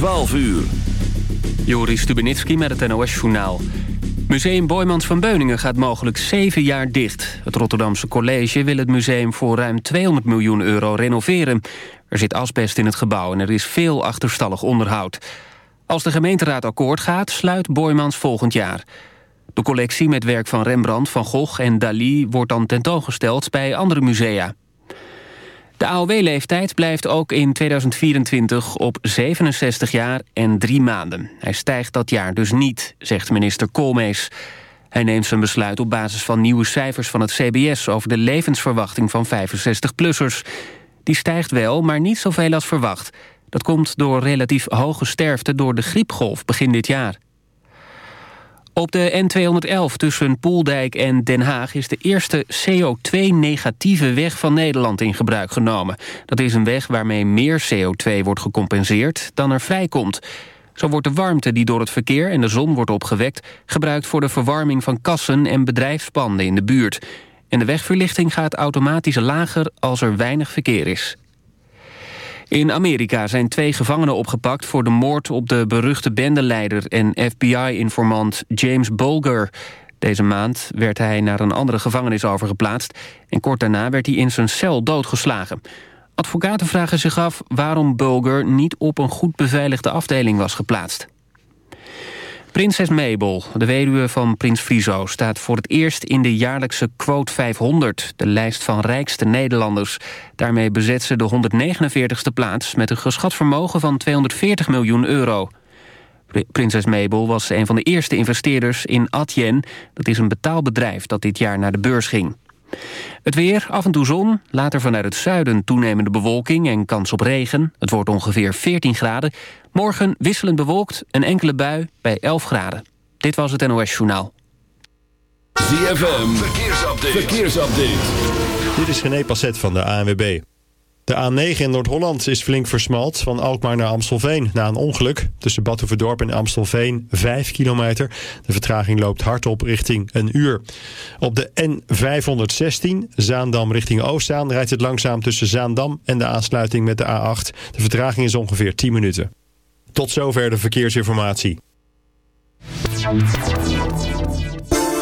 12 uur. Joris Stubenitski met het NOS-journaal. Museum Boymans van Beuningen gaat mogelijk zeven jaar dicht. Het Rotterdamse college wil het museum voor ruim 200 miljoen euro renoveren. Er zit asbest in het gebouw en er is veel achterstallig onderhoud. Als de gemeenteraad akkoord gaat, sluit Boymans volgend jaar. De collectie met werk van Rembrandt, Van Gogh en Dali... wordt dan tentoongesteld bij andere musea. De AOW-leeftijd blijft ook in 2024 op 67 jaar en drie maanden. Hij stijgt dat jaar dus niet, zegt minister Koolmees. Hij neemt zijn besluit op basis van nieuwe cijfers van het CBS... over de levensverwachting van 65-plussers. Die stijgt wel, maar niet zoveel als verwacht. Dat komt door relatief hoge sterfte door de griepgolf begin dit jaar. Op de N211 tussen Poeldijk en Den Haag is de eerste CO2-negatieve weg van Nederland in gebruik genomen. Dat is een weg waarmee meer CO2 wordt gecompenseerd dan er vrijkomt. Zo wordt de warmte die door het verkeer en de zon wordt opgewekt... gebruikt voor de verwarming van kassen en bedrijfspanden in de buurt. En de wegverlichting gaat automatisch lager als er weinig verkeer is. In Amerika zijn twee gevangenen opgepakt voor de moord op de beruchte bendeleider en FBI-informant James Bulger. Deze maand werd hij naar een andere gevangenis overgeplaatst en kort daarna werd hij in zijn cel doodgeslagen. Advocaten vragen zich af waarom Bulger niet op een goed beveiligde afdeling was geplaatst. Prinses Mabel, de weduwe van prins Friso... staat voor het eerst in de jaarlijkse Quote 500... de lijst van rijkste Nederlanders. Daarmee bezet ze de 149ste plaats... met een geschat vermogen van 240 miljoen euro. Prinses Mabel was een van de eerste investeerders in Adyen. Dat is een betaalbedrijf dat dit jaar naar de beurs ging. Het weer, af en toe zon, later vanuit het zuiden toenemende bewolking en kans op regen. Het wordt ongeveer 14 graden. Morgen wisselend bewolkt, een enkele bui bij 11 graden. Dit was het NOS Journaal. ZFM, verkeersupdate. verkeersupdate. Dit is René Passet van de ANWB. De A9 in Noord-Holland is flink versmalt van Alkmaar naar Amstelveen na een ongeluk. Tussen Badhoevedorp en Amstelveen 5 kilometer. De vertraging loopt hard op richting een uur. Op de N516 Zaandam richting Oostzaan rijdt het langzaam tussen Zaandam en de aansluiting met de A8. De vertraging is ongeveer 10 minuten. Tot zover de verkeersinformatie.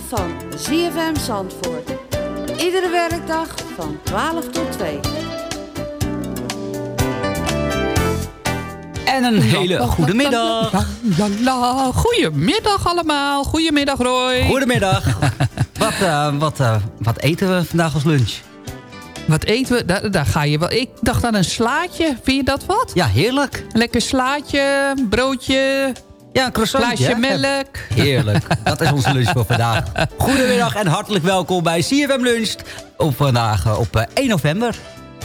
Van ZFM Zandvoort. Iedere werkdag van 12 tot 2. En een hele goede middag. Goedemiddag allemaal. Goedemiddag Roy. Goedemiddag. wat, eh, wat, eh, wat eten we vandaag als lunch? Wat eten we? Daar, daar ga je wel. Ik dacht aan een slaatje. Vind je dat wat? Ja, heerlijk. Lekker slaatje, broodje, Ja, een croissantje. glaasje melk. Heerlijk. Dat is onze lunch voor vandaag. Goedemiddag en hartelijk welkom bij CFM Lunch. Op vandaag eh, op eh, 1 november.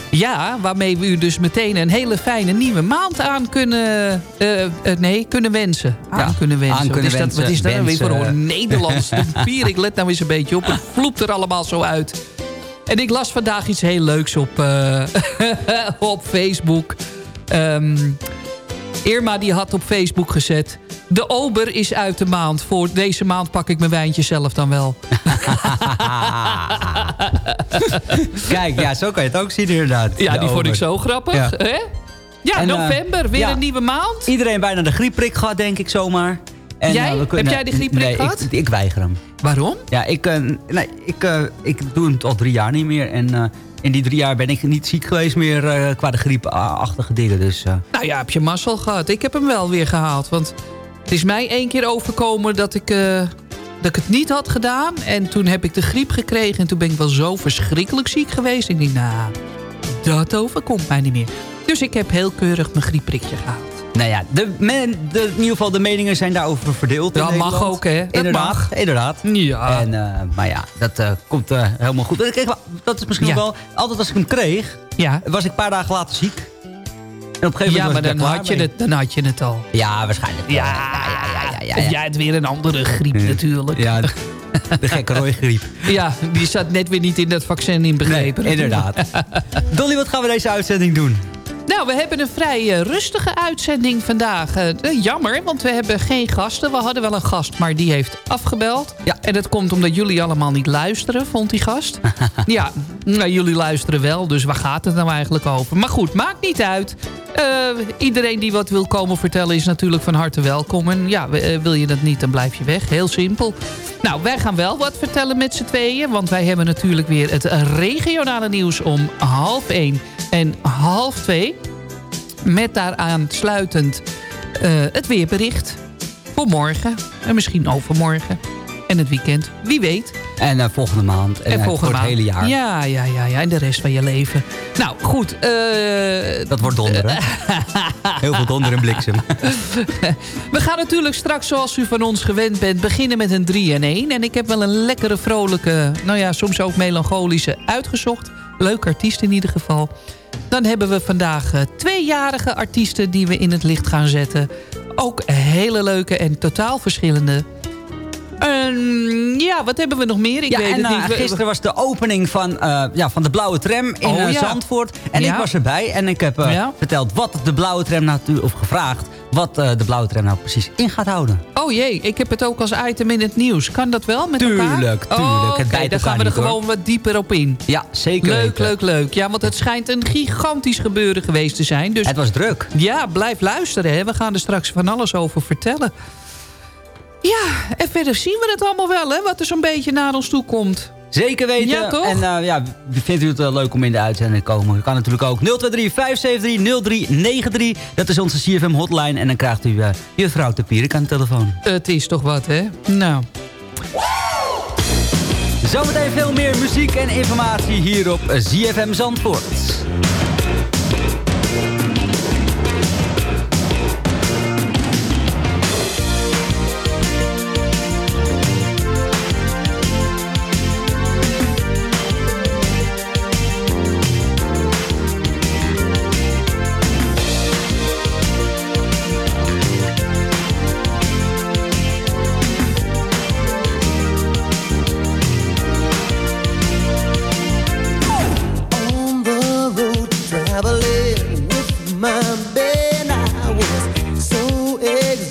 Ja, waarmee we u dus meteen een hele fijne nieuwe maand aan kunnen... eh, eh, nee, kunnen wensen. Aan Ja, kunnen wensen. aan wat, kunnen is dat, wat wensen, is dat weer voor wensen. een Nederlands papier? Ik let nou eens een beetje op. Het vloept er allemaal zo uit. En ik las vandaag iets heel leuks op, eh, op Facebook. Ehm, Irma die had op Facebook gezet... De ober is uit de maand. Voor deze maand pak ik mijn wijntje zelf dan wel. Kijk, ja, zo kan je het ook zien inderdaad. Ja, die vond ik zo grappig. Ja. Hè? Ja, En, eh, november, weer ja. een nieuwe maand. Iedereen bijna de griepprik gehad, denk ik zomaar. En, Jij? eh, kunnen- Heb jij de griepprik nee, gehad? Ik, ik weiger hem. Waarom? Ja, ik, eh, nee, ik, eh, ik doe hem al drie jaar niet meer. En in die drie jaar ben ik niet ziek geweest meer qua de griepachtige dingen. Dus Nou ja, heb je mazzel gehad. Ik heb hem wel weer gehaald. Want het is mij één keer overkomen dat ik, dat ik het niet had gedaan. En toen heb ik de griep gekregen. En toen ben ik wel zo verschrikkelijk ziek geweest. Ik dacht, nou, dat overkomt mij niet meer. Dus ik heb heel keurig mijn griepprikje gehaald. Nou ja, de, men, de, in ieder geval de meningen zijn daarover verdeeld in Ja, mag ook, hè? Dat inderdaad, mag. Inderdaad. Ja. En, eh, maar ja, dat eh, komt eh, helemaal goed. Kijk, wel, dat is misschien Ja. wel... Altijd als ik hem kreeg, ja. was ik een paar dagen later ziek. En op een gegeven moment Ja, maar dan had, je het, dan had je het al. Ja, waarschijnlijk. Ja, ja, ja, ja, ja, hebt weer een andere griep natuurlijk. Ja, de, de gekke rooigriep. Ja, die zat net weer niet in dat vaccin inbegrepen. Nee, inderdaad. Dolly, wat gaan we deze uitzending doen? Nou, we hebben een vrij eh, rustige uitzending vandaag. Eh, eh, jammer, want we hebben geen gasten. We hadden wel een gast, maar die heeft afgebeld. Ja. En dat komt omdat jullie allemaal niet luisteren, vond die gast. ja, nou, jullie luisteren wel, dus waar gaat het nou eigenlijk over? Maar goed, maakt niet uit. Iedereen die wat wil komen vertellen is natuurlijk van harte welkom. En ja, wil je dat niet, dan blijf je weg. Heel simpel. Nou, wij gaan wel wat vertellen met z'n tweeën. Want wij hebben natuurlijk weer het regionale nieuws om half één en half twee. Met daaraan sluitend eh, het weerbericht voor morgen. En misschien overmorgen. En het weekend. Wie weet. En eh, volgende maand. En, En eh, volgende het hele jaar. Ja, ja, ja, ja. En de rest van je leven. Nou, goed. eh, Dat wordt donder, hè? Heel veel donder en bliksem. We gaan natuurlijk straks, zoals u van ons gewend bent... beginnen met een 3 en 1. En ik heb wel een lekkere, vrolijke... nou ja, soms ook melancholische uitgezocht. Leuk artiest in ieder geval. Dan hebben we vandaag tweejarige artiesten... die we in het licht gaan zetten. Ook hele leuke en totaal verschillende. En ja, wat hebben we nog meer? Ik ja, weet en het eh, niet. Gisteren was de opening van, eh, ja, van de Blauwe Tram in Oh, eh, ja. Zandvoort. En Ja. ik was erbij en ik heb verteld wat de Blauwe Tram nou... of gevraagd wat de Blauwe Tram nou precies in gaat houden. Oh jee, ik heb het ook als item in het nieuws. Kan dat wel met elkaar? Tuurlijk, tuurlijk. Oh, bijt dan gaan we er hoor. gewoon wat dieper op in. Ja, zeker Leuk, weten. leuk, leuk. Ja, want het schijnt een gigantisch gebeuren geweest te zijn. Dus Het was druk. ja, blijf luisteren. Hè. We gaan er straks van alles over vertellen. Ja, en verder zien we het allemaal wel, hè, wat er zo'n beetje naar ons toe komt. Zeker weten. Ja, toch? En eh, ja, vindt u het eh, leuk om in de uitzending te komen? U kan natuurlijk ook 023 573 0393. Dat is onze CFM hotline. En dan krijgt u uh, juffrouw de Pierik aan de telefoon. Het is toch wat, hè? Nou, Zometeen veel meer muziek en informatie hier op ZFM Zandvoort.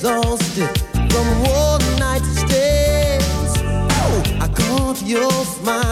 exhausted from one night stands. Oh, I caught your smile.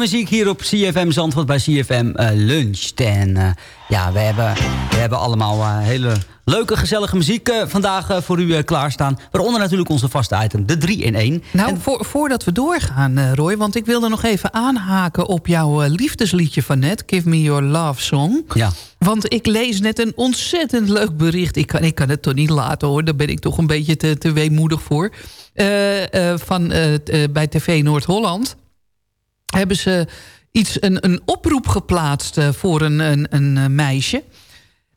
Muziek hier op CFM Zandvoort bij CFM uh, Lunch. En uh, ja, we hebben, we hebben allemaal uh, hele leuke, gezellige muziek vandaag voor u klaarstaan. Waaronder natuurlijk onze vaste item, de 3 in 1. Nou, en... voor, voordat we doorgaan, Roy, want ik wilde nog even aanhaken op jouw liefdesliedje van net. Give Me Your Love Song. Ja. Want ik lees net een ontzettend leuk bericht. Ik kan, ik kan het toch niet laten hoor, daar ben ik toch een beetje te, te weemoedig voor. van, bij TV Noord-Holland hebben ze iets, een, een oproep geplaatst uh, voor een, een, een uh, meisje.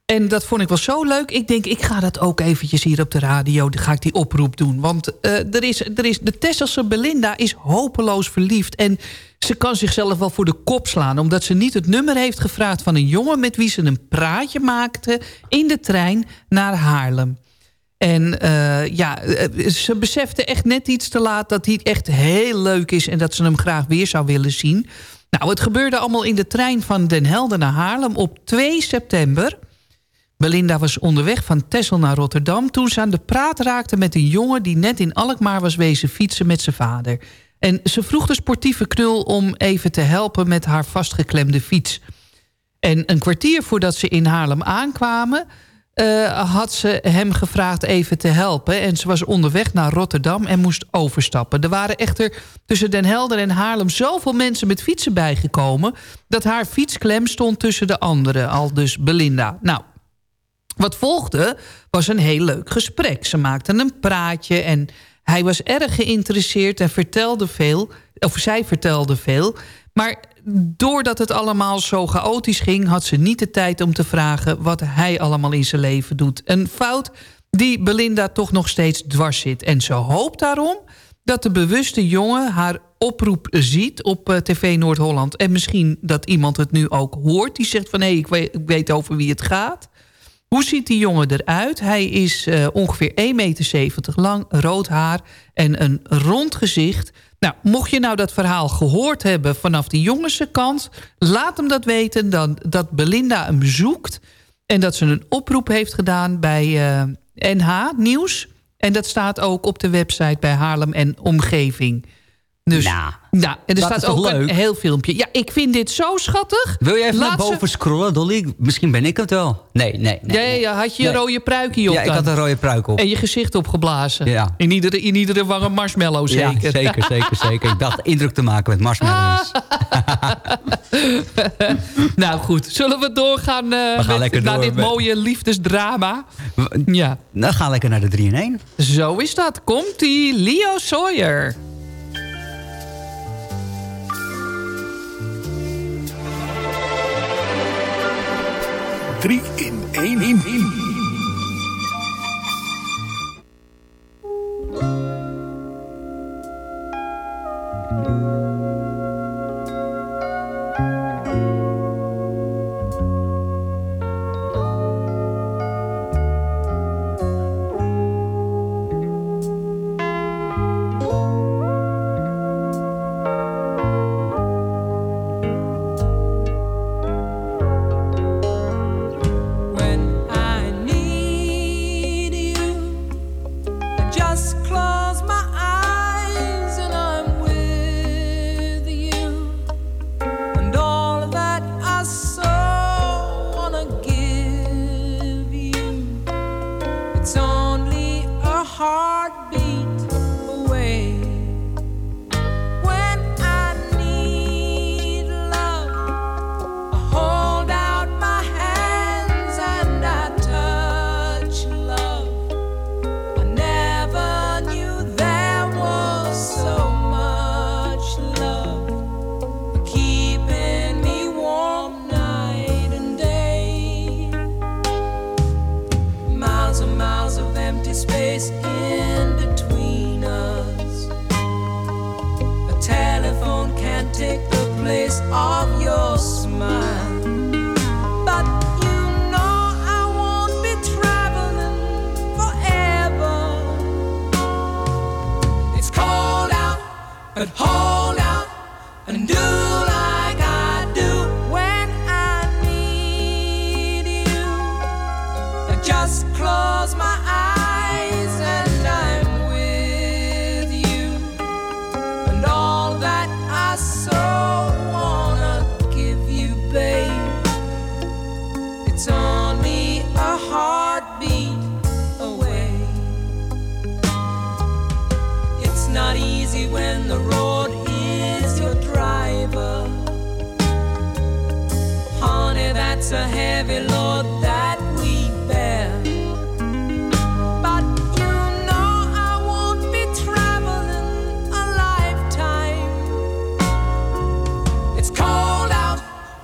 En dat vond ik wel zo leuk. Ik denk, ik ga dat ook eventjes hier op de radio, ga ik die oproep doen. Want uh, er is, er is, de Tesselse Belinda is hopeloos verliefd. En ze kan zichzelf wel voor de kop slaan. Omdat ze niet het nummer heeft gevraagd van een jongen... met wie ze een praatje maakte in de trein naar Haarlem. En uh, ja, ze besefte echt net iets te laat dat hij echt heel leuk is... en dat ze hem graag weer zou willen zien. Nou, het gebeurde allemaal in de trein van Den Helder naar Haarlem op 2 september. Belinda was onderweg van Texel naar Rotterdam... toen ze aan de praat raakte met een jongen... die net in Alkmaar was wezen fietsen met zijn vader. En ze vroeg de sportieve knul om even te helpen met haar vastgeklemde fiets. En een kwartier voordat ze in Haarlem aankwamen uh, had ze hem gevraagd even te helpen. En ze was onderweg naar Rotterdam en moest overstappen. Er waren echter tussen Den Helder en Haarlem zoveel mensen met fietsen bijgekomen... dat haar fietsklem stond tussen de anderen, al dus Belinda. Nou, wat volgde was een heel leuk gesprek. Ze maakten een praatje en hij was erg geïnteresseerd en vertelde veel... of zij vertelde veel... Maar doordat het allemaal zo chaotisch ging... had ze niet de tijd om te vragen wat hij allemaal in zijn leven doet. Een fout die Belinda toch nog steeds dwars zit. En ze hoopt daarom dat de bewuste jongen haar oproep ziet op uh, TV Noord-Holland. En misschien dat iemand het nu ook hoort. Die zegt van, hé, hey, ik, weet, over wie het gaat. Hoe ziet die jongen eruit? Hij is uh, ongeveer 1,70 meter lang, rood haar en een rond gezicht... Nou, mocht je nou dat verhaal gehoord hebben vanaf de jongensenkant... laat hem dat weten dan, dat Belinda hem zoekt... en dat ze een oproep heeft gedaan bij NH eh, Nieuws. En dat staat ook op de website bij Haarlem en Omgeving. Dus, nou, nou en er staat ook leuk? een heel filmpje. Ja, ik vind dit zo schattig. Wil je even naar boven scrollen, Dolly? Misschien ben ik het wel. Nee, nee, nee. Ja, ja, had je een rode pruikje op Ja, ik had een rode pruik op. En je gezicht opgeblazen. Ja. In iedere, in iedere wang een marshmallow zeker. Ja, zeker, zeker, zeker. Ik dacht indruk te maken met marshmallows. nou goed, zullen we doorgaan uh, we gaan met, naar dit mooie liefdesdrama? Ja. Dan gaan we lekker naar de 3 in 1. Zo is dat. Komt-ie, Leo Sawyer. 3 in 1 in 1.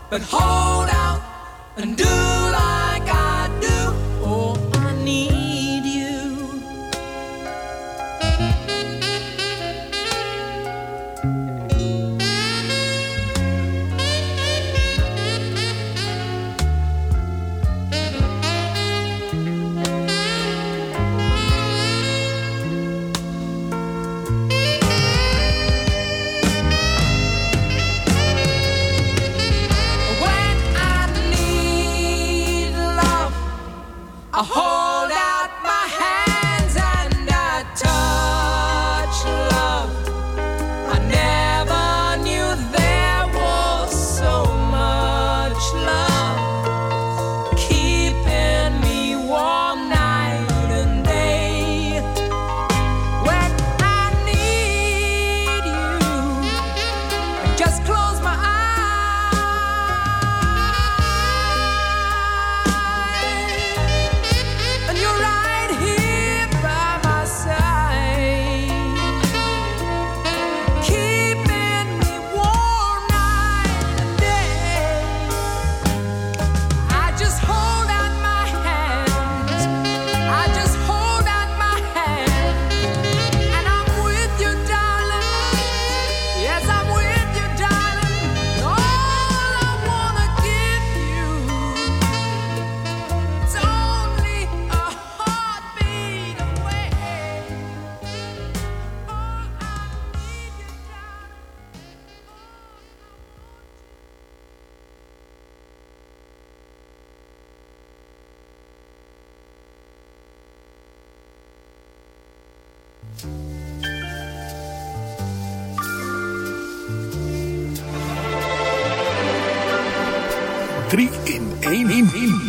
but hold out and do Drie in één in. 1.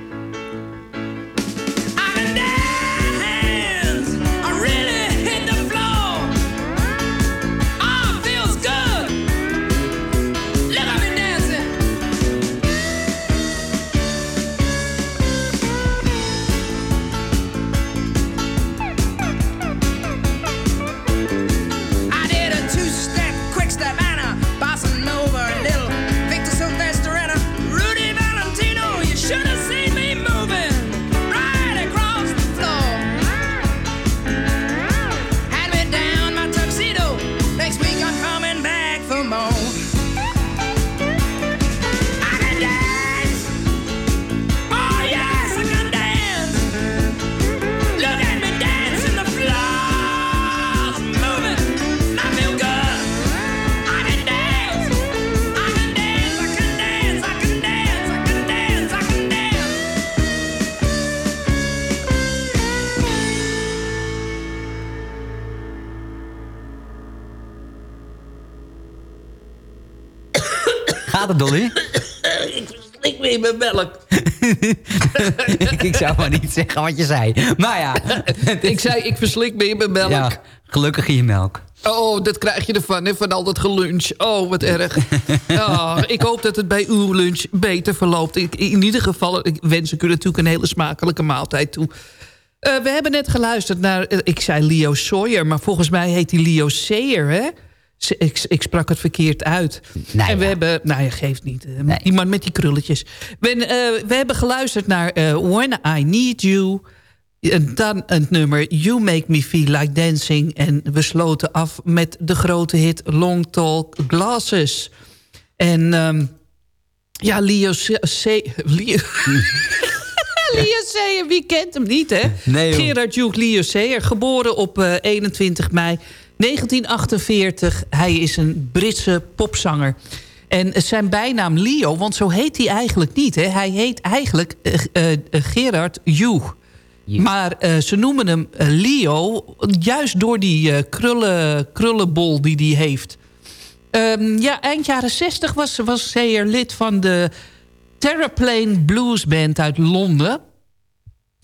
Het, Dolly? Ik weer mijn melk. ik zou maar niet zeggen wat je zei. Maar ja. ik zei, ik verslik me in mijn melk. Ja, gelukkig in je melk. Oh, dat krijg je ervan, hè, van al dat gelunch. Oh, wat erg. Oh, ik hoop dat het bij uw lunch beter verloopt. Ik, in ieder geval, ik wens ik u natuurlijk een hele smakelijke maaltijd toe. Eh, we hebben net geluisterd naar, eh, ik zei Leo Sawyer... maar volgens mij heet hij Leo Sayer, hè? Ik, ik sprak het verkeerd uit. Nou en we ja. hebben, nou ja, geeft niet. eh, Nee. Man met die krulletjes. We, eh, we hebben geluisterd naar eh, When I Need You... En dan het nummer You Make Me Feel Like Dancing. En we sloten af met de grote hit Long Tall Glasses. En ehm, ja, Leo C... C- Leo... Leo Sayer, wie kent hem niet, hè? Nee. Gerard Duke Leo Sayer, geboren op eh, 21 mei 1948. Hij is een Britse popzanger. En zijn bijnaam Leo, want zo heet hij eigenlijk niet. Hè? Hij heet eigenlijk eh, eh, eh, Gerard Hugh. Maar ze noemen hem Leo, juist door die krullen, krullenbol die hij heeft. Ehm, ja, eind jaren 60 was, was Sayer lid van de Terraplane Blues Band uit Londen.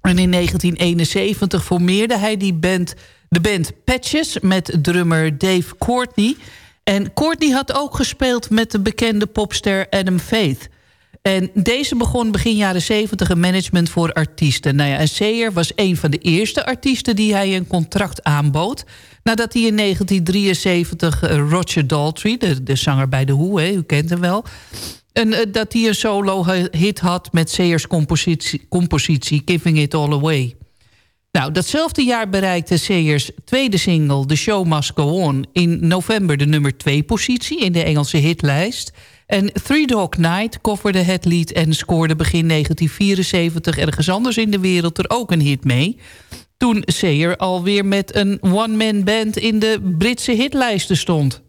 En in 1971 formeerde hij die band, de band Patches... met drummer Dave Courtney. En Courtney had ook gespeeld met de bekende popster Adam Faith. En deze begon begin jaren 70 een management voor artiesten. Nou ja, en Sayer was een van de eerste artiesten die hij een contract aanbood. Nadat hij in 1973 eh, Roger Daltrey, de, de zanger bij The Who, hè, u kent hem wel... En eh, dat hij een solo hit had met Sayers compositie, compositie Giving It All Away. Nou, datzelfde jaar bereikte Sayers tweede single The Show Must Go On... in november de nummer 2 positie in de Engelse hitlijst. En Three Dog Night coverde het lied en scoorde begin 1974... ergens anders in de wereld er ook een hit mee. Toen Sayer alweer met een one-man band in de Britse hitlijsten stond.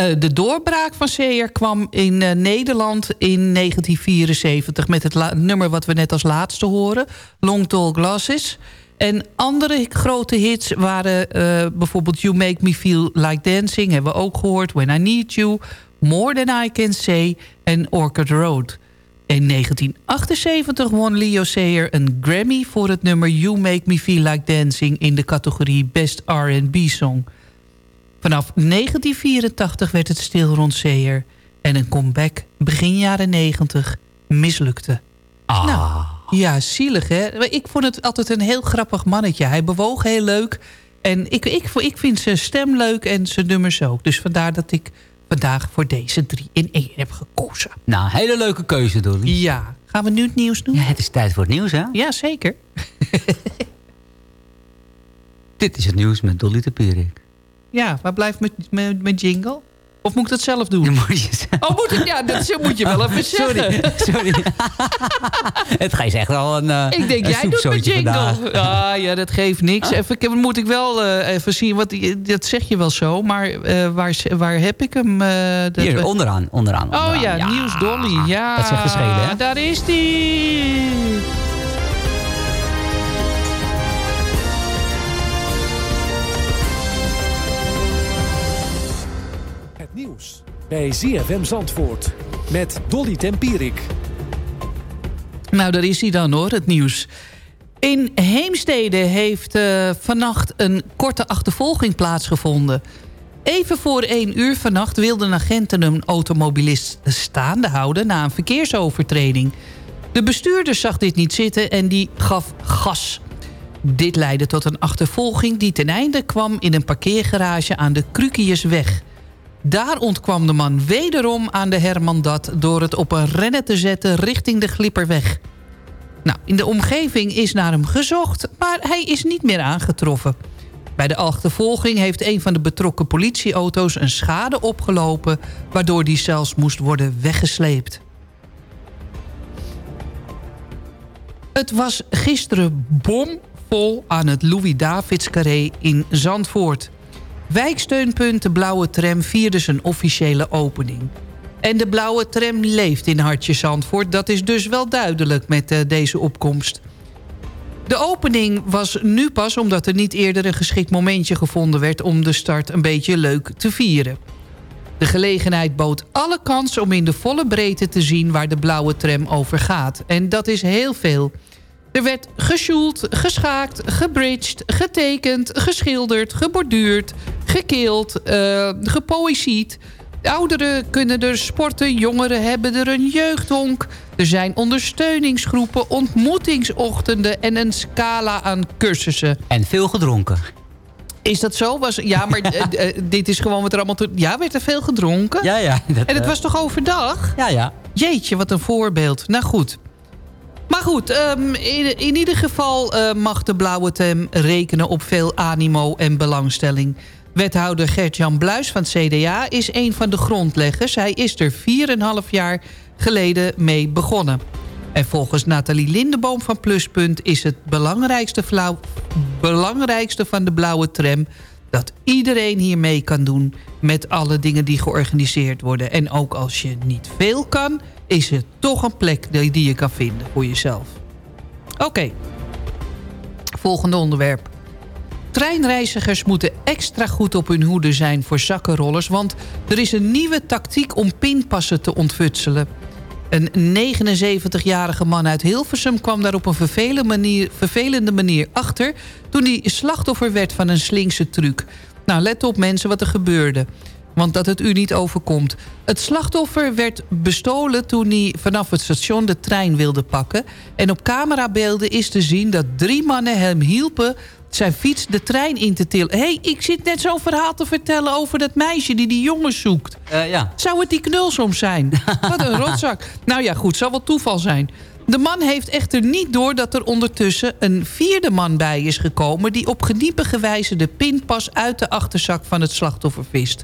Uh, de doorbraak van Sayer kwam in uh, Nederland in 1974... met het nummer wat we net als laatste horen, Long Tall Glasses. En andere grote hits waren uh, bijvoorbeeld You Make Me Feel Like Dancing... hebben we ook gehoord, When I Need You, More Than I Can Say en Orchard Road. In 1978 won Leo Sayer een Grammy voor het nummer You Make Me Feel Like Dancing... in de categorie Best R&B Song... Vanaf 1984 werd het stil rond Sayer en een comeback begin jaren 90 mislukte. Ah. Nou, ja, zielig hè. Ik vond het altijd een heel grappig mannetje. Hij bewoog heel leuk. En ik, ik, ik vind zijn stem leuk en zijn nummers ook. Dus vandaar dat ik vandaag voor deze drie in één heb gekozen. Nou, hele leuke keuze, Dolly. Ja. Gaan we nu het nieuws doen? Ja, het is tijd voor het nieuws, hè? Ja, zeker. Dit is het nieuws met Dolly de Pierik. Ja, waar blijft mijn, mijn, jingle? Of moet ik dat zelf doen? Moet je zelf. Oh, moet ik? Ja, dat moet je wel even zeggen. Sorry, sorry. het ga je echt wel een uh, Ik denk, jij doet mijn jingle. Ah, ja, dat geeft niks. Ah. Even, moet ik wel uh, even zien, wat, dat zeg je wel zo. Maar uh, waar, waar heb ik hem? Dat Hier, onderaan, onderaan, onderaan. Oh ja, ja, Nieuws Dolly. Ja, dat zegt geschelen, hè? Daar is die. Bij ZFM Zandvoort met Dolly Tempierik. Nou, daar is hij dan hoor, het nieuws. In Heemstede heeft uh, vannacht een korte achtervolging plaatsgevonden. Even voor één uur vannacht wilden agenten een automobilist staande houden... na een verkeersovertreding. De bestuurder zag dit niet zitten en die gaf gas. Dit leidde tot een achtervolging die ten einde kwam... in een parkeergarage aan de Krukiusweg. Daar ontkwam de man wederom aan de Hermandat... door het op een rennen te zetten richting de Glipperweg. Nou, in de omgeving is naar hem gezocht, maar hij is niet meer aangetroffen. Bij de achtervolging heeft een van de betrokken politieauto's een schade opgelopen... waardoor die zelfs moest worden weggesleept. Het was gisteren bomvol aan het Louis-Davids-carré in Zandvoort. Wijksteunpunt De Blauwe Tram vierde zijn officiële opening. En de Blauwe Tram leeft in Hartje Zandvoort. Dat is dus wel duidelijk met uh, deze opkomst. De opening was nu pas omdat er niet eerder een geschikt momentje gevonden werd... om de start een beetje leuk te vieren. De gelegenheid bood alle kans om in de volle breedte te zien... waar de blauwe tram over gaat. En dat is heel veel. Er werd gesjoeld, geschaakt, gebridged, getekend, geschilderd, geborduurd, gekeeld, uh, gepoëzied. Ouderen kunnen er sporten, jongeren hebben er een jeugdhonk. Er zijn ondersteuningsgroepen, ontmoetingsochtenden en een scala aan cursussen. En veel gedronken. Is dat zo? Was, ja, maar uh, dit is gewoon wat er allemaal... Te, ja, werd er veel gedronken? Ja, ja. Dat, en het was toch overdag? Ja, ja. Jeetje, wat een voorbeeld. Nou goed. Maar goed, um, in, in, ieder geval uh, mag de Blauwe Tem rekenen op veel animo en belangstelling. Wethouder Gert-Jan Bluis van het CDA is een van de grondleggers. Hij is er 4,5 jaar geleden mee begonnen. En volgens Nathalie Lindeboom van Pluspunt is het belangrijkste, belangrijkste van de blauwe tram... dat iedereen hier mee kan doen met alle dingen die georganiseerd worden. En ook als je niet veel kan, is er toch een plek die je kan vinden voor jezelf. Oké, volgende onderwerp. Treinreizigers moeten extra goed op hun hoede zijn voor zakkenrollers... want er is een nieuwe tactiek om pinpassen te ontfutselen. Een 79-jarige man uit Hilversum kwam daar op een vervelende manier, vervelende manier achter... toen hij slachtoffer werd van een slinkse truc. Nou, let op mensen wat er gebeurde want dat het u niet overkomt. Het slachtoffer werd bestolen toen hij vanaf het station de trein wilde pakken. En op camerabeelden is te zien dat drie mannen hem hielpen zijn fiets de trein in te tillen. Hé, hey, ik zit net zo'n verhaal te vertellen over dat meisje die die jongen zoekt. Uh, ja. Zou het die knul soms zijn? Wat een rotzak. Nou ja, goed, zal wel toeval zijn. De man heeft echter niet door dat er ondertussen een vierde man bij is gekomen... die op geniepige wijze de pinpas uit de achterzak van het slachtoffer vist.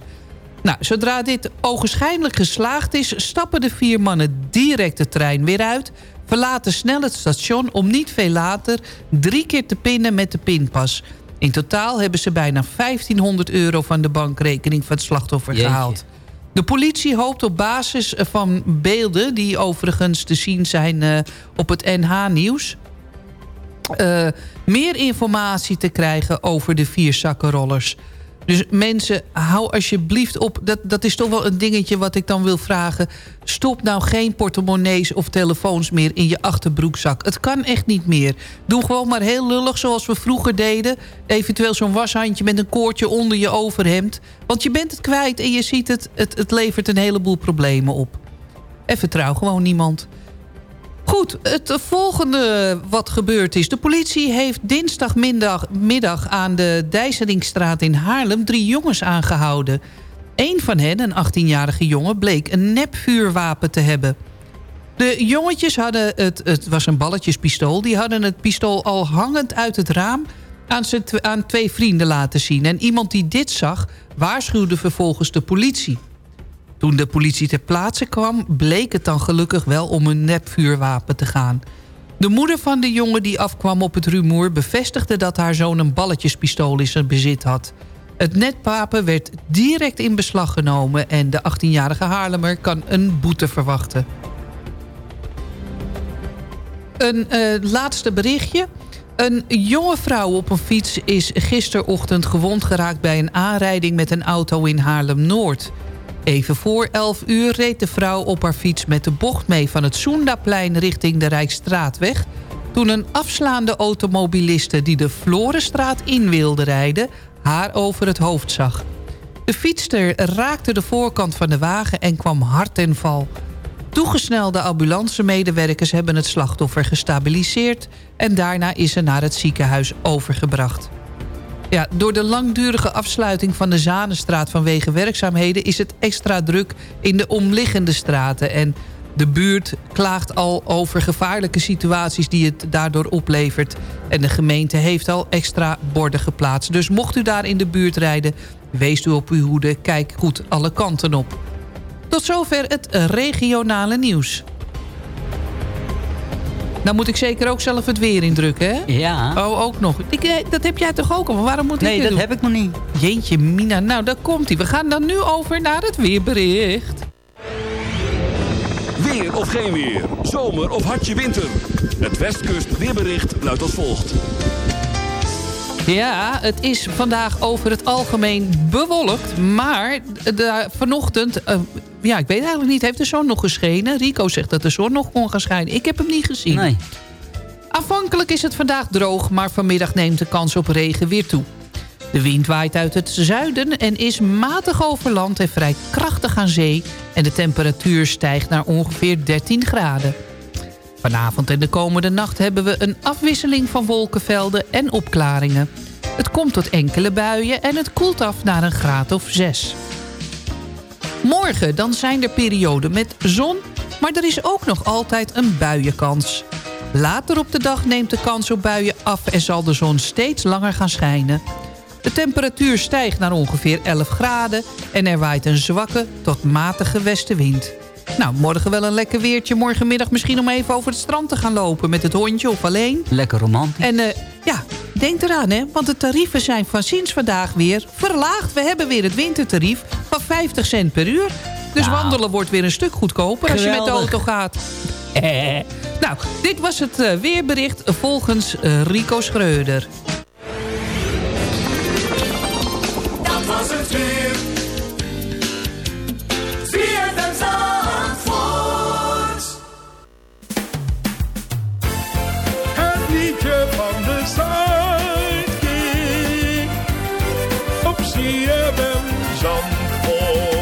Nou, zodra dit ogenschijnlijk geslaagd is... stappen de vier mannen direct de trein weer uit... verlaten snel het station om niet veel later... drie keer te pinnen met de pinpas. In totaal hebben ze bijna 1500 euro van de bankrekening van het slachtoffer Jeetje. gehaald. De politie hoopt op basis van beelden... die overigens te zien zijn eh, op het NH-nieuws... eh, meer informatie te krijgen over de vier zakkenrollers. Dus mensen, hou alsjeblieft op. Dat, dat is toch wel een dingetje wat ik dan wil vragen. Stop nou geen portemonnees of telefoons meer in je achterbroekzak. Het kan echt niet meer. Doe gewoon maar heel lullig zoals we vroeger deden. Eventueel zo'n washandje met een koordje onder je overhemd. Want je bent het kwijt en je ziet het. Het, het levert een heleboel problemen op. En vertrouw gewoon niemand. Goed, het volgende wat gebeurd is. De politie heeft dinsdagmiddag middag aan de Dijsselingstraat in Haarlem... drie jongens aangehouden. Eén van hen, een 18-jarige jongen, bleek een nepvuurwapen te hebben. De jongetjes hadden, het, het was een balletjespistool... die hadden het pistool al hangend uit het raam aan, aan twee vrienden laten zien. En iemand die dit zag, waarschuwde vervolgens de politie. Toen de politie ter plaatse kwam, bleek het dan gelukkig wel om een nepvuurwapen te gaan. De moeder van de jongen die afkwam op het rumoer... bevestigde dat haar zoon een balletjespistool in zijn bezit had. Het netwapen werd direct in beslag genomen... en de 18-jarige Haarlemmer kan een boete verwachten. Een eh, laatste berichtje. Een jonge vrouw op een fiets is gisterochtend gewond geraakt... bij een aanrijding met een auto in Haarlem-Noord. Even voor 11 uur reed de vrouw op haar fiets met de bocht mee... van het Soendaplein richting de Rijksstraatweg... toen een afslaande automobiliste die de Florenstraat in wilde rijden... haar over het hoofd zag. De fietster raakte de voorkant van de wagen en kwam hard ten val. Toegesnelde ambulancemedewerkers hebben het slachtoffer gestabiliseerd... en daarna is ze naar het ziekenhuis overgebracht. Ja, door de langdurige afsluiting van de Zanenstraat vanwege werkzaamheden... is het extra druk in de omliggende straten. En de buurt klaagt al over gevaarlijke situaties die het daardoor oplevert. En de gemeente heeft al extra borden geplaatst. Dus mocht u daar in de buurt rijden, wees u op uw hoede. Kijk goed alle kanten op. Tot zover het regionale nieuws. Nou moet ik zeker ook zelf het weer indrukken, hè? Ja. Oh, ook nog. Ik, eh, dat heb jij toch ook al? Waarom moet ik Nee, dit dat doen? heb ik nog niet. Jeetje, Mina. Nou, daar komt hij. We gaan dan nu over naar het weerbericht. Weer of geen weer. Zomer of hartje winter. Het Westkust weerbericht luidt als volgt. Ja, het is vandaag over het algemeen bewolkt. Maar de, vanochtend... eh, ja, ik weet eigenlijk niet. Heeft de zon nog geschenen? Rico zegt dat de zon nog kon gaan schijnen. Ik heb hem niet gezien. Nee. Aanvankelijk is het vandaag droog, maar vanmiddag neemt de kans op regen weer toe. De wind waait uit het zuiden en is matig over land en vrij krachtig aan zee... en de temperatuur stijgt naar ongeveer 13 graden. Vanavond en de komende nacht hebben we een afwisseling van wolkenvelden en opklaringen. Het komt tot enkele buien en het koelt af naar een graad of 6. Morgen dan zijn er perioden met zon, maar er is ook nog altijd een buienkans. Later op de dag neemt de kans op buien af en zal de zon steeds langer gaan schijnen. De temperatuur stijgt naar ongeveer 11 graden en er waait een zwakke tot matige westenwind. Nou, morgen wel een lekker weertje. Morgenmiddag misschien om even over het strand te gaan lopen met het hondje of alleen. Lekker romantisch. En eh, ja, denk eraan hè, want de tarieven zijn van sinds vandaag weer verlaagd. We hebben weer het wintertarief van 50 cent per uur. Dus Nou. wandelen wordt weer een stuk goedkoper als je met de auto gaat. Eh. Nou, dit was het eh, weerbericht volgens Rico Schreuder. Zandvoort.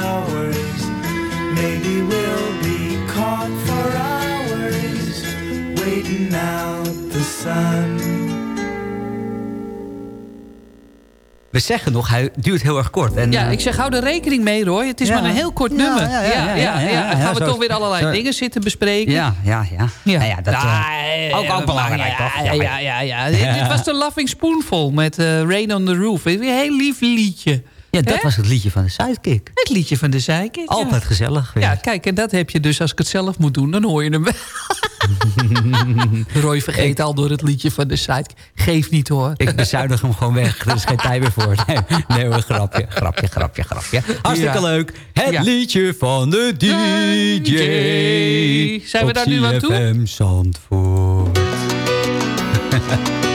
Flowers. Maybe we'll be caught for hours, waiting out the sun. We zeggen nog, hij duurt heel erg kort. En, Ja, eh, ik zeg, hou er rekening mee, Roy. Het is Ja. maar een heel kort Ja, nummer. ja, ja, ja, ja, ja, Dan ja, gaan we zo- toch weer allerlei zo- dingen zitten bespreken. Ja, ja, ja. Ja. Nou ja, dat, eh, Ja, ook, ook belangrijk, ja, toch? Ja, ja, ja. ja. Dit- Dit was de Loving Spoonful met eh, Rain on the Roof. Een heel lief liedje. Ja, dat was het liedje van de Sidekick. Het liedje van de Zijkik. Altijd gezellig. weer. Ja, kijk, en dat heb je dus als ik het zelf moet doen, dan hoor je hem wel. Roy vergeet al door het liedje van de site. Geef niet hoor. Ik bezuinig hem gewoon weg. Er is geen tijd meer voor. Nee, nee hoor, grapje, grapje, grapje, grapje. Hartstikke Ja. leuk. Het Ja. liedje van de DJ. Zijn we daar nu aan toe? Zandvoort.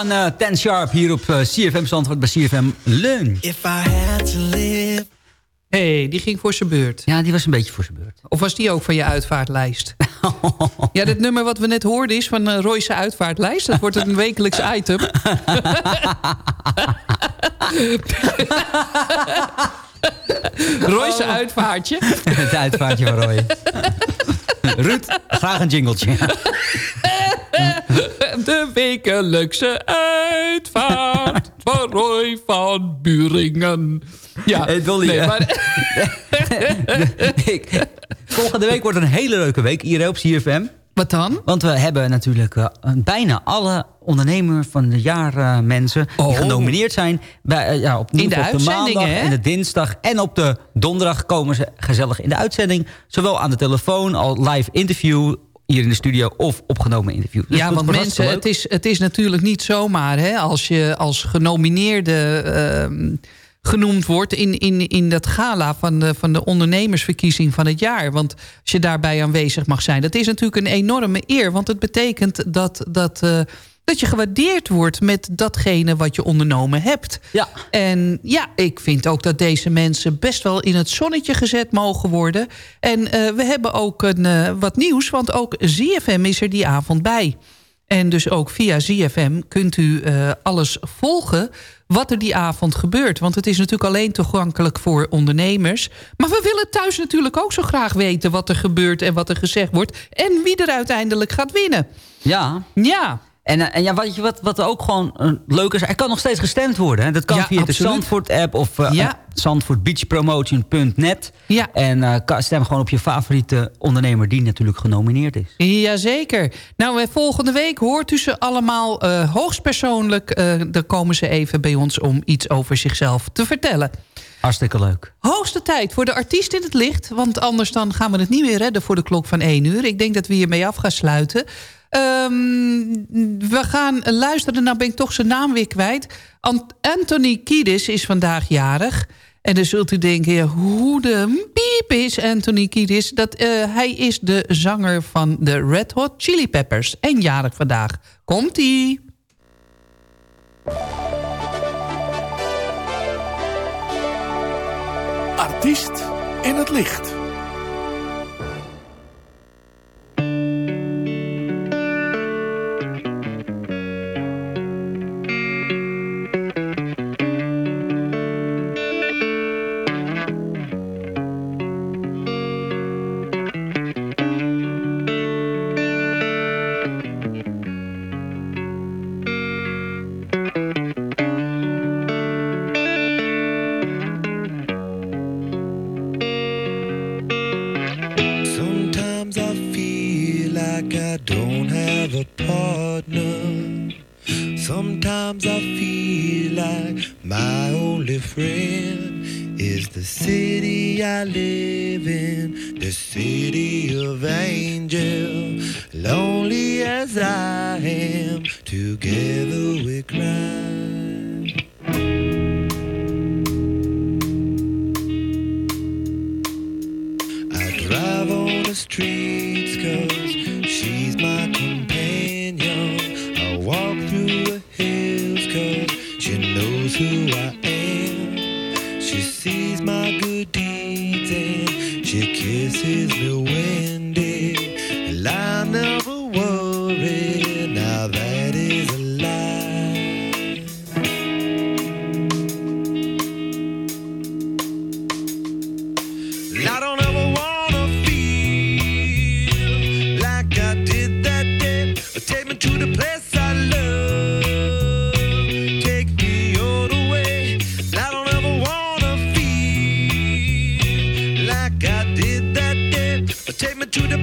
van eh Ten Sharp hier op eh, CFM Zandvoort bij CFM Lunch. If I had to live. hey, die ging voor zijn beurt. Ja, die was een beetje voor zijn beurt. Of was die ook van je uitvaartlijst? ja, dit nummer wat we net hoorden is van uh, Roy's uitvaartlijst. Dat wordt een wekelijks item. Roy's uitvaartje. Het uitvaartje van Roy. Ruud, graag een jingletje. De wekelijkse uitvaart van Roy van Buringen. Ja, Hey, Dolly, nee, maar, Ik- Volgende week wordt een hele leuke week hier op CFM. wat dan? Want we hebben natuurlijk eh, bijna alle ondernemer van de jaar eh, mensen... die Oh. genomineerd zijn. Bij, eh, ja, op, In de op de maandag hè? en de dinsdag. En op de donderdag komen ze gezellig in de uitzending. Zowel aan de telefoon, al live interview hier in de studio... of opgenomen interview. Dus ja, want mensen, het is, het is natuurlijk niet zomaar... Hè, als je als genomineerde ehm, genoemd wordt... In, in, in dat gala van de, van de ondernemersverkiezing van het jaar. Want als je daarbij aanwezig mag zijn... dat is natuurlijk een enorme eer. Want het betekent dat... dat eh, dat je gewaardeerd wordt met datgene wat je ondernomen hebt. Ja. En ja, ik vind ook dat deze mensen best wel in het zonnetje gezet mogen worden. En eh, we hebben ook een, eh, wat nieuws, want ook ZFM is er die avond bij. En dus ook via ZFM kunt u eh, alles volgen wat er die avond gebeurt. Want het is natuurlijk alleen toegankelijk voor ondernemers. Maar we willen thuis natuurlijk ook zo graag weten wat er gebeurt... en wat er gezegd wordt en wie er uiteindelijk gaat winnen. Ja, Ja, En, eh, en ja, wat, wat, wat ook gewoon eh, leuk is, er kan nog steeds gestemd worden. Hè? Dat kan Ja, via de absoluut. Zandvoort-app of eh Ja. zandvoortbeachpromotion.net. Ja. En stem gewoon op je favoriete ondernemer die natuurlijk genomineerd is. Jazeker. Nou, volgende week hoort u ze allemaal hoogstpersoonlijk. dan komen ze even bij ons om iets over zichzelf te vertellen. Hartstikke leuk. Hoogste tijd voor de artiest in het licht. Want anders dan gaan we het niet meer redden voor de klok van 1 uur. Ik denk dat we hiermee af gaan sluiten. Ehm, we gaan luisteren, nou ben ik toch zijn naam weer kwijt. Ant- Anthony Kiedis is vandaag jarig. En dan zult u denken, hoe de piep is Anthony Kiedis? Dat, eh, hij is de zanger van de Red Hot Chili Peppers. En jarig vandaag. Komt-ie. Artiest in het licht. Take me to the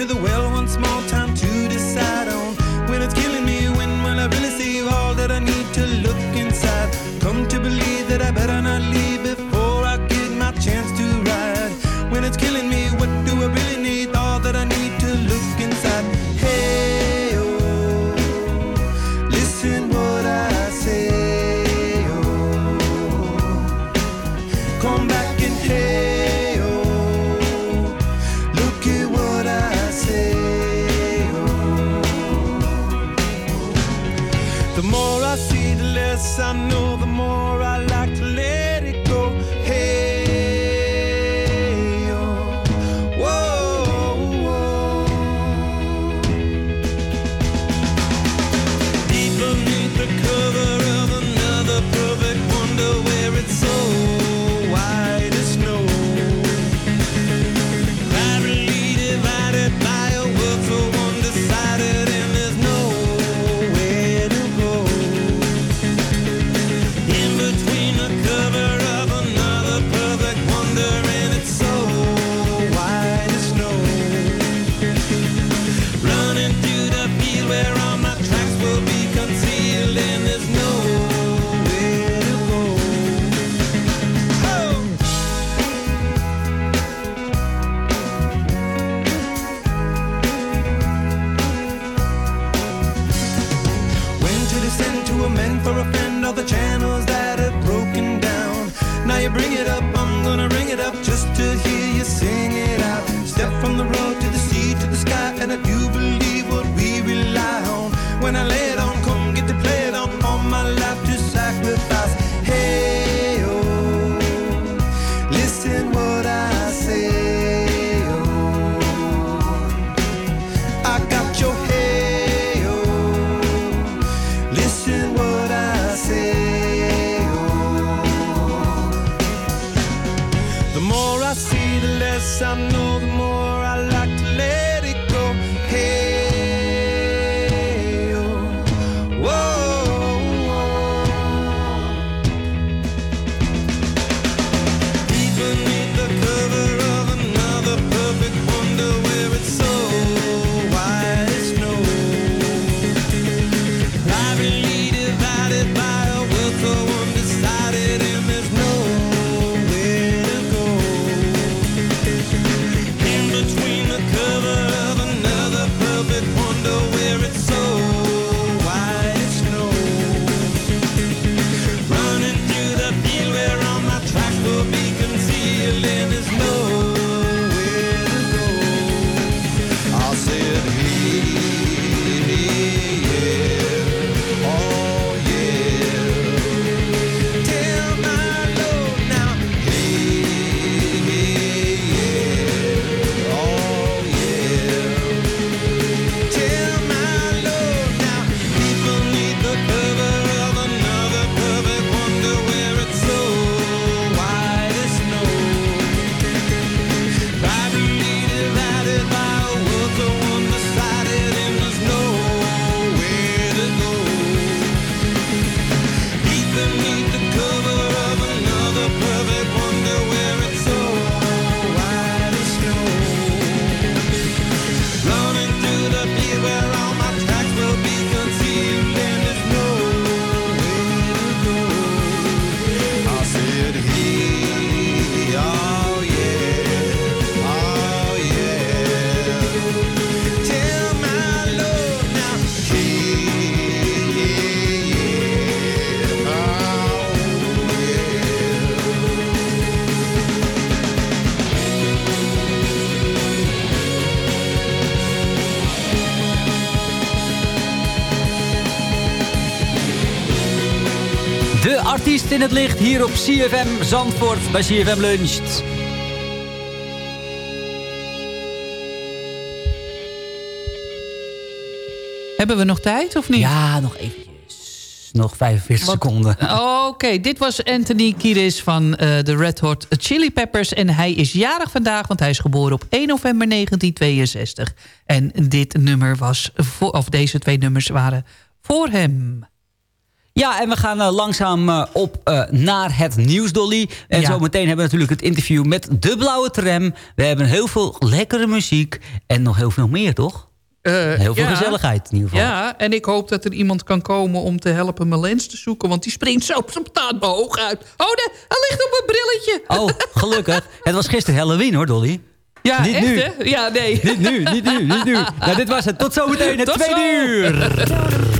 to the well once small When I lay In het licht hier op CFM Zandvoort bij CFM Lunch. Hebben we nog tijd of niet? Ja, nog eventjes. Nog 45 seconden. Oké, dit was Anthony Kiris van eh, de Red Hot Chili Peppers. En hij is jarig vandaag, want hij is geboren op 1 november 1962. En dit nummer was, voor, of deze twee nummers waren voor hem. Ja, en we gaan eh, langzaam eh, op eh, naar het nieuws, Dolly. En Ja. zometeen hebben we natuurlijk het interview met de Blauwe Tram. We hebben heel veel lekkere muziek en nog heel veel meer, toch? heel veel ja. gezelligheid in ieder geval. Ja, en ik hoop dat er iemand kan komen om te helpen mijn lens te zoeken. Want die springt zo spontaan mijn oog uit. Oh, de, hij ligt op mijn brilletje. Oh, gelukkig. het was gisteren Halloween hoor, Dolly. Ja, niet echt nu. hè? Ja, nee. Niet nu, niet nu, niet nu. Nou, dit was het. Tot zometeen, het Tot tweede zo. uur.